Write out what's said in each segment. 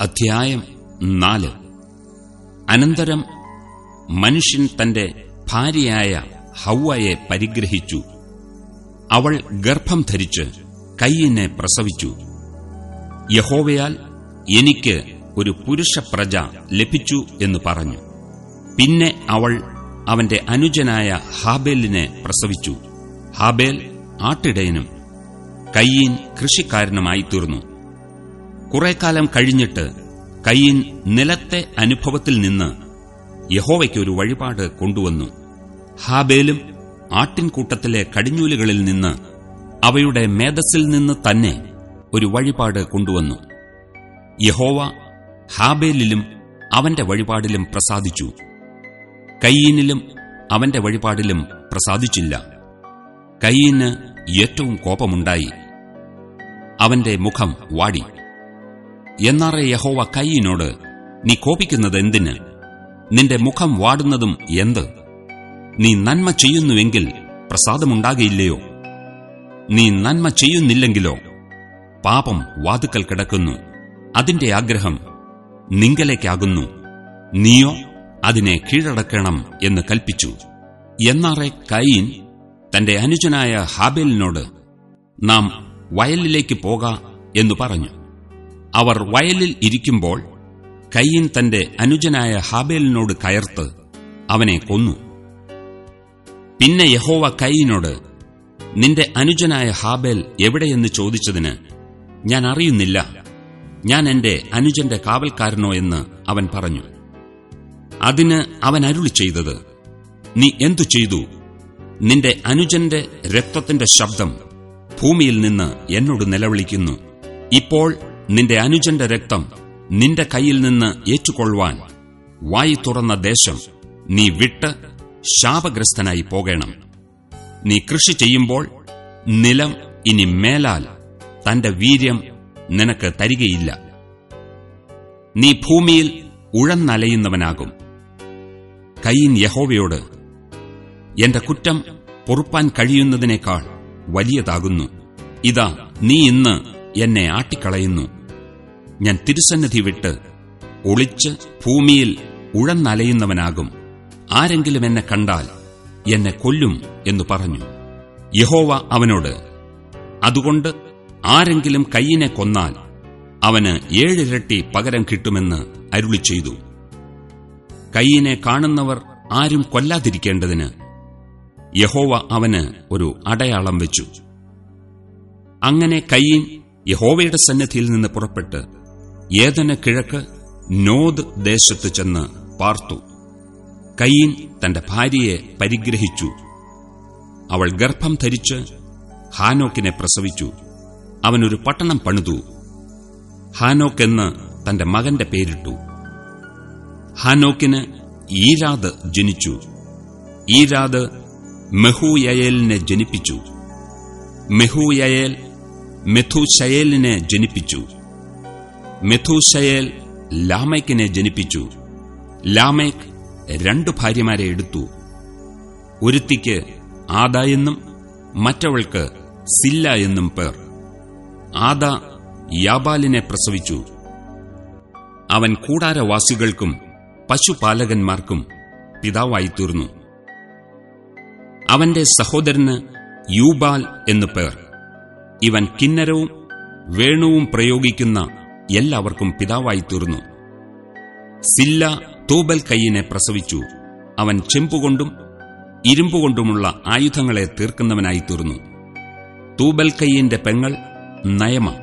അധ്യായം നാല്. അനന്തരം മനുഷ്യൻ തന്റെ ഭാര്യയായ ഹൗവയെ പരിഗ്രഹിച്ചു. അവൾ ഗർഭം ധരിച്ച് കയ്യിനെ പ്രസവിച്ചു. യഹോവയാൽ എനിക്ക് ഒരു പുരുഷപ്രജ ലഭിച്ചു എന്ന് പറഞ്ഞു. പിന്നെ അവൾ അവന്റെ അനുജനായ ഹാബേലിനെ പ്രസവിച്ചു. ഹാബേൽ ആട്ടിടയനും കയ്യീൻ കൃഷിക്കാരനുമായി തീർന്നു കുറെ കഴിഞ്ഞിട്ട് കയ്യീൻ നിലത്തെ അനുഭവത്തിൽ നിന്ന് യഹോവയ്ക്ക് ഒരു വഴിപാട് കൊണ്ടുവന്നു. ഹാബേലും ആട്ടിൻകൂട്ടത്തിലെ കടിഞ്ഞൂലുകളിൽ നിന്ന് അവയുടെ മേധസ്സിൽ നിന്ന് തന്നെ ഒരു വഴിപാട് കൊണ്ടുവന്നു. യഹോവ ഹാബേലിലും അവന്റെ വഴിപാടിലും പ്രസാദിച്ചു. കയ്യീനിലും അവന്റെ വഴിപാടിലും പ്രസാദിച്ചില്ല. കയ്യീന് ഏറ്റവും കോപമുണ്ടായി. അവന്റെ മുഖം വാടി. എന്നാറെ യഹോവ കയ്യീനോട് നീ കോപിക്കുന്നത് എന്തിന്? നിന്റെ മുഖം വാടുന്നതും എന്ത്? നീ നന്മ ചെയ്യുന്നുവെങ്കിൽ പ്രസാദമുണ്ടാകയില്ലയോ? നീ നന്മ ചെയ്യുന്നില്ലെങ്കിലോ? പാപം വാതുക്കൽ കിടക്കുന്നു. അതിന്റെ ആഗ്രഹം നിങ്കലേക്കാകുന്നു. നീയോ അതിനെ കീഴടക്കണം എന്ന് കൽപ്പിച്ചു. എന്നാറെ കൈൻ തന്റെ അനുജനായ ഹാബേലിനോട് നാം വയലിലേക്ക് പോക എന്നു പറഞ്ഞു. അവർ വയലിൽ ഇരിക്കുമ്പോൾ കയ്യൻ തന്റെ അനുജനായ ഹാബേലിനോട് കയർത്ത് അവനെ കൊന്നു. പിന്നെ യഹോവ കയ്യനോട് നിന്റെ അനുജനായ ഹാബേൽ എവിടെയെന്ന് ചോദിച്ചതിന് ഞാൻ അറിയുന്നില്ല. ഞാൻ എന്റെ അനുജന്റെ കാവൽക്കാരനോ എന്ന് അവൻ പറഞ്ഞു. അതിന് അവൻ അരുളി ചെയ്തത് നീ എന്തു ചെയ്തു? നിന്റെ അനുജന്റെ രക്തത്തിന്റെ ശബ്ദം ഭൂമിയിൽ നിന്ന് എന്നോട് നിലവിളിക്കുന്നു. ഇപ്പോൾ നിന്റെ അനുജന്റെ രക്തം നിന്റെ കയ്യിൽ നിന്ന് ഏറ്റുകൊള്ളുവാൻ വായി തുറന്ന ദേശം നീ വിട്ട് ശാപഗ്രസ്തനായി പോകണം. നീ കൃഷി ചെയ്യുമ്പോൾ നിലം ഇനി മേലാൽ തന്റെ വീര്യം നിനക്ക് തരികയില്ല. നീ ഭൂമിയിൽ ഉഴന്നലയുന്നവനാകും. കയ്യിൻ യഹോവയോട് എന്റെ കുറ്റം പൊറുപ്പാൻ കഴിയുന്നതിനേക്കാൾ വലിയതാകുന്നു. ഇതാ നീ ഇന്ന് എന്നെ ആട്ടിക്കളയുന്നു. ഞാൻ തിരുസന്നിധി വിട്ട് ഒളിച്ച് ഭൂമിയിൽ ഉഴന്നലയുന്നവനാകും. ആരെങ്കിലും എന്നെ കണ്ടാൽ എന്നെ കൊല്ലും എന്നു പറഞ്ഞു. യഹോവ അവനോട് അതുകൊണ്ട് ആരെങ്കിലും കയ്യിനെ കൊന്നാൽ അവന് ഏഴിരട്ടി പകരം കിട്ടുമെന്ന് അരുളി ചെയ്തു. കയ്യിനെ കാണുന്നവർ ആരും കൊല്ലാതിരിക്കേണ്ടതിന് യഹോവ അവന് ഒരു അടയാളം വെച്ചു. അങ്ങനെ കയ്യൻ യഹോവയുടെ സന്നിധിയിൽ നിന്ന് പുറപ്പെട്ട് ഏതന കിഴക്ക് നോദ് ദേശത്ത് ചെന്ന് പാർത്തു. കയ്യീൻ തന്റെ ഭാര്യയെ പരിഗ്രഹിച്ചു. അവൾ ഗർഭം ധരിച്ച് ഹാനോക്കിനെ പ്രസവിച്ചു. അവനൊരു പട്ടണം പണിതു. ഹാനോക്ക് എന്ന് തന്റെ മകന്റെ പേരിട്ടു. ഹാനോക്കിന് ഈരാദ് ജനിച്ചു. ഈരാദ് മെഹൂയയേലിനെ ജനിപ്പിച്ചു. മെഹൂയയേൽ മെഥുശയേലിനെ ജനിപ്പിച്ചു. മെഥുശയേൽ ലാമയ്ക്കിനെ ജനിപ്പിച്ചു. ലാമേക്ക് രണ്ടു ഭാര്യമാരെ എടുത്തു. ഒരുത്തിക്ക് ആദ എന്നും മറ്റവൾക്ക് സില്ല എന്നും പേർ. ആദ യാബാലിനെ പ്രസവിച്ചു. അവൻ കൂടാരവാസികൾക്കും പശുപാലകന്മാർക്കും പിതാവായിത്തീർന്നു. അവന്റെ സഹോദരന് യൂബാൽ എന്നു പേർ. ഇവൻ കിന്നരവും വേണുവും പ്രയോഗിക്കുന്ന എല്ലാവർക്കും പിതാവായി തീർന്നു സില്ല തൂബൽ കയ്യിനെ പ്രസവിച്ചു. അവൻ ചെമ്പുകൊണ്ടും ഇരുമ്പുകൊണ്ടുമുള്ള ആയുധങ്ങളെ തീർക്കുന്നവനായി തീർന്നു തൂബൽ കയ്യിന്റെ പെങ്ങൾ നയമ.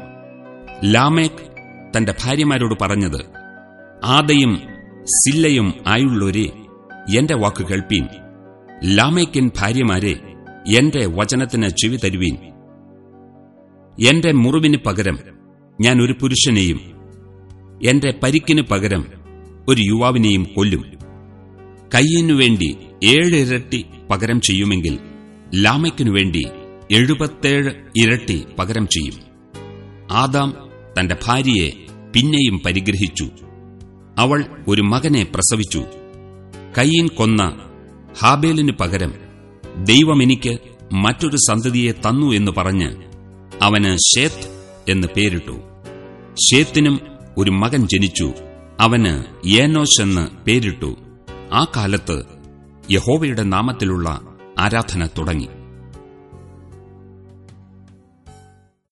ലാമേക് തന്റെ ഭാര്യമാരോട് പറഞ്ഞത് ആദയും സില്ലയും ആയുള്ളവരെ എന്റെ വാക്കു കേൾപ്പീൻ. ലാമേക്കിൻ ഭാര്യമാരെ എന്റെ വചനത്തിന് ചെവി തരുവീൻ. എന്റെ മുറിവിന് പകരം ഞാൻ ഒരു പുരുഷനെയും എന്റെ പരിക്കിന് പകരം ഒരു യുവാവിനെയും കൊല്ലും. കയ്യനു വേണ്ടി ഏഴിരട്ടി പകരം ചെയ്യുമെങ്കിൽ ലാമയ്ക്കു വേണ്ടി എഴുപത്തേഴ് ഇരട്ടി പകരം ചെയ്യും. ആദാം തന്റെ ഭാര്യയെ പിന്നെയും പരിഗ്രഹിച്ചു. അവൾ ഒരു മകനെ പ്രസവിച്ചു. കയ്യൻ കൊന്ന ഹാബേലിനു പകരം ദൈവം എനിക്ക് മറ്റൊരു സന്തതിയെ തന്നു എന്ന് പറഞ്ഞ് അവന് ഷേത്ത് എന്ന് പേരിട്ടു. ഷേത്തിനും ഒരു മകൻ ജനിച്ചു. അവന് ഏനോശ് എന്ന് പേരിട്ടു. ആ കാലത്ത് യഹോവയുടെ നാമത്തിലുള്ള ആരാധന തുടങ്ങി.